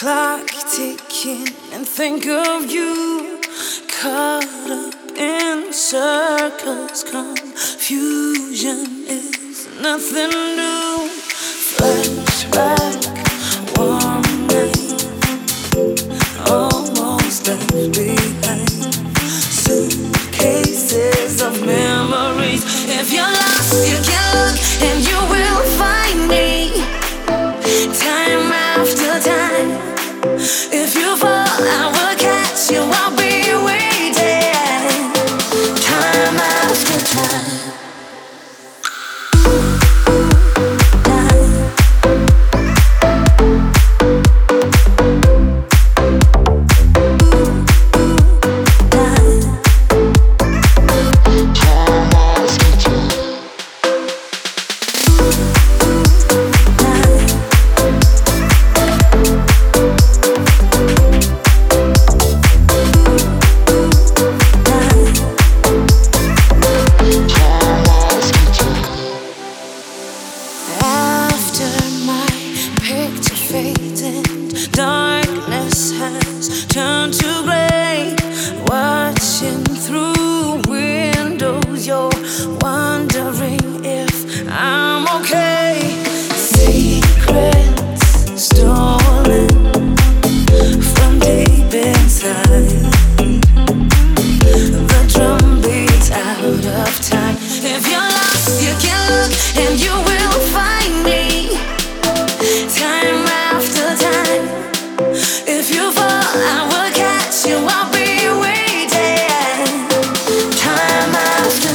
clock ticking and think of you caught up in circles. Confusion is nothing new. Flashback, night, almost left behind. Suitcases of memories. If you're lost, you can time. fading. Darkness has turned to gray. Watching through windows, you're wondering if I'm okay. Secrets stolen from deep inside.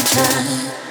time.